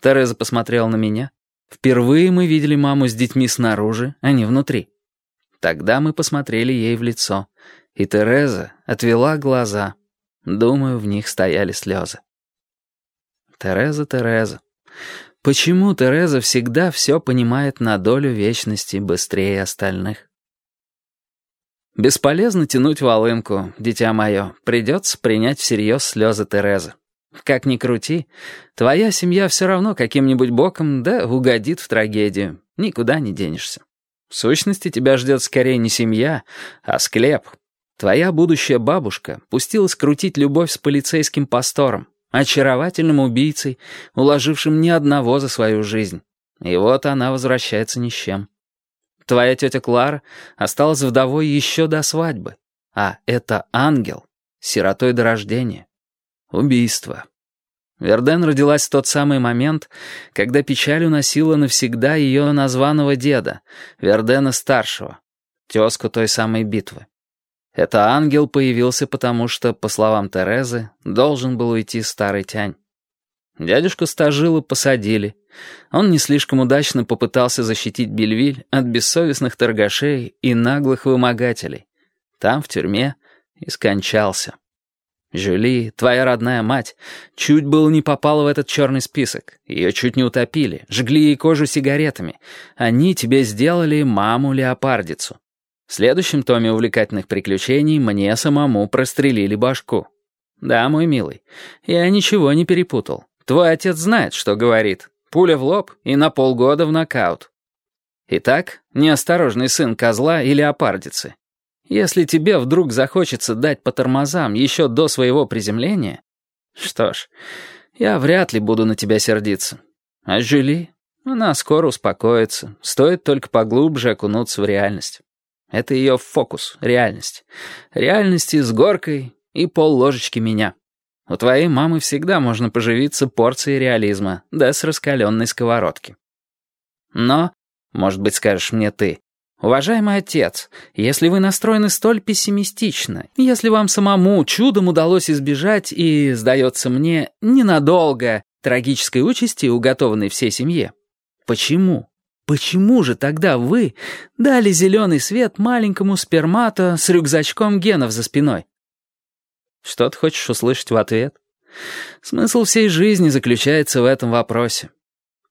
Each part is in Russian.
Тереза посмотрела на меня. Впервые мы видели маму с детьми снаружи, а не внутри. Тогда мы посмотрели ей в лицо, и Тереза отвела глаза. Думаю, в них стояли слезы. Тереза, Тереза. Почему Тереза всегда все понимает на долю вечности быстрее остальных? Бесполезно тянуть волынку, дитя мое. Придется принять всерьез слезы Терезы. Как ни крути, твоя семья все равно каким-нибудь боком, да, угодит в трагедию. Никуда не денешься. В сущности, тебя ждет скорее не семья, а склеп. Твоя будущая бабушка пустилась крутить любовь с полицейским пастором, очаровательным убийцей, уложившим ни одного за свою жизнь. И вот она возвращается ни с чем. Твоя тетя Клара осталась вдовой еще до свадьбы, а это ангел, сиротой до рождения. Убийство. Верден родилась в тот самый момент, когда печаль уносила навсегда ее названного деда, Вердена-старшего, тезку той самой битвы. Это ангел появился потому, что, по словам Терезы, должен был уйти старый тянь. Дядюшку Стажила посадили. Он не слишком удачно попытался защитить Бельвиль от бессовестных торгашей и наглых вымогателей. Там, в тюрьме, и скончался. Жюли, твоя родная мать, чуть было не попала в этот черный список. Ее чуть не утопили, жгли ей кожу сигаретами. Они тебе сделали маму-леопардицу. В следующем томе увлекательных приключений мне самому прострелили башку. Да, мой милый, я ничего не перепутал. Твой отец знает, что говорит. Пуля в лоб и на полгода в нокаут. Итак, неосторожный сын козла и леопардицы. Если тебе вдруг захочется дать по тормозам еще до своего приземления, что ж, я вряд ли буду на тебя сердиться. А Жюли, она скоро успокоится, стоит только поглубже окунуться в реальность. Это ее фокус, реальность. Реальности с горкой и пол ложечки меня. У твоей мамы всегда можно поживиться порцией реализма, да с раскаленной сковородки. Но, может быть, скажешь мне ты, «Уважаемый отец, если вы настроены столь пессимистично, если вам самому чудом удалось избежать и, сдается мне, ненадолго трагической участи, уготованной всей семье, почему, почему же тогда вы дали зеленый свет маленькому спермату с рюкзачком генов за спиной?» Что ты хочешь услышать в ответ? Смысл всей жизни заключается в этом вопросе.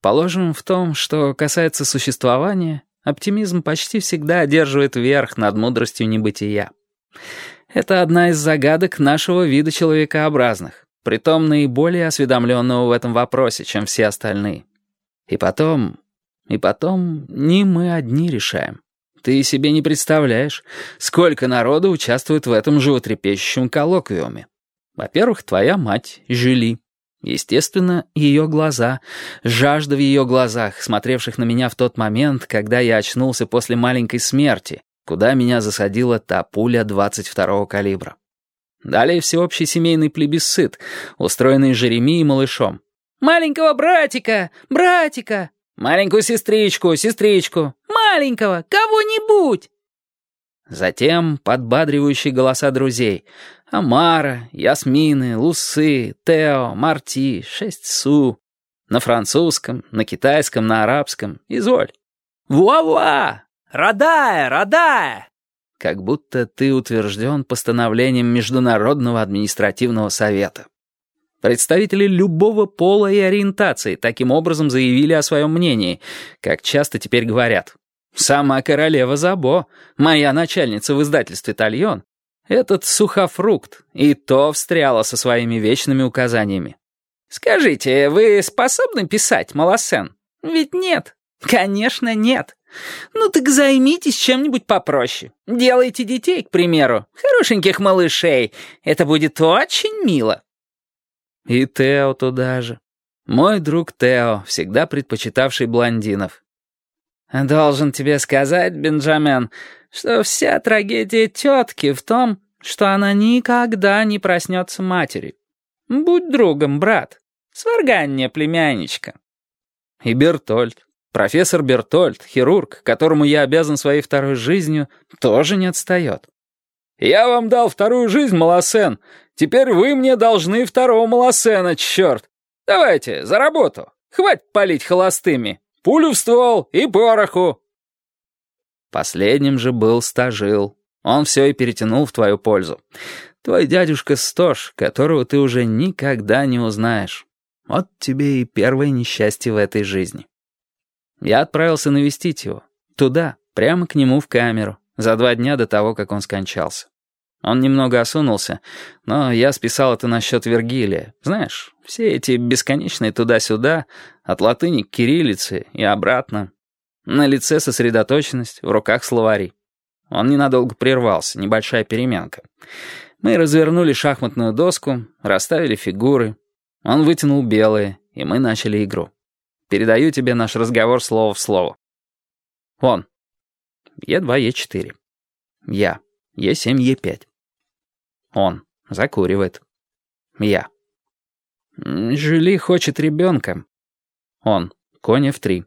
Положим, в том, что касается существования — Оптимизм почти всегда одерживает верх над мудростью небытия. Это одна из загадок нашего вида человекообразных, притом наиболее осведомленного в этом вопросе, чем все остальные. И потом... И потом не мы одни решаем. Ты себе не представляешь, сколько народу участвует в этом животрепещущем коллоквиуме. Во-первых, твоя мать, Жюли. Естественно, ее глаза, жажда в ее глазах, смотревших на меня в тот момент, когда я очнулся после маленькой смерти, куда меня засадила та пуля 22-го калибра. Далее всеобщий семейный плебисцит, устроенный Жереми и малышом. «Маленького братика! Братика! Маленькую сестричку! Сестричку! Маленького! Кого-нибудь!» Затем подбадривающие голоса друзей. Амара, Ясмины, Лусы, Тео, Марти, Шесть Су. На французском, на китайском, на арабском. Изволь. Вуа-вуа! Радая, радая! Как будто ты утвержден постановлением Международного административного совета. Представители любого пола и ориентации таким образом заявили о своем мнении, как часто теперь говорят. Сама королева Забо, моя начальница в издательстве «Тальон», этот сухофрукт и то встряла со своими вечными указаниями. «Скажите, вы способны писать, Малосен? Ведь нет. Конечно, нет. Ну так займитесь чем-нибудь попроще. Делайте детей, к примеру, хорошеньких малышей. Это будет очень мило». И Тео туда же. Мой друг Тео, всегда предпочитавший блондинов. «Должен тебе сказать, Бенджамен, что вся трагедия тетки в том, что она никогда не проснется матери. Будь другом, брат. Сваргань мне, племянничка». И Бертольд, профессор Бертольд, хирург, которому я обязан своей второй жизнью, тоже не отстает. «Я вам дал вторую жизнь, Малосен. Теперь вы мне должны второго Малосена, черт. Давайте, за работу. Хватит палить холостыми! Пулю в ствол и пороху!» Последним же был стажил. Он все и перетянул в твою пользу. Твой дядюшка Стош, которого ты уже никогда не узнаешь. Вот тебе и первое несчастье в этой жизни. Я отправился навестить его. Туда, прямо к нему в камеру, за два дня до того, как он скончался. Он немного осунулся, но я списал это насчет Вергилия. Знаешь, все эти бесконечные туда-сюда, от латыни к кириллице и обратно. На лице сосредоточенность, в руках словари. Он ненадолго прервался, небольшая переменка. Мы развернули шахматную доску, расставили фигуры. Он вытянул белые, и мы начали игру. Передаю тебе наш разговор слово в слово. Он. Е2, Е4. Я. Е7, Е5. Он. Закуривает. Я. Жюли хочет ребенка. Он. Конь F3.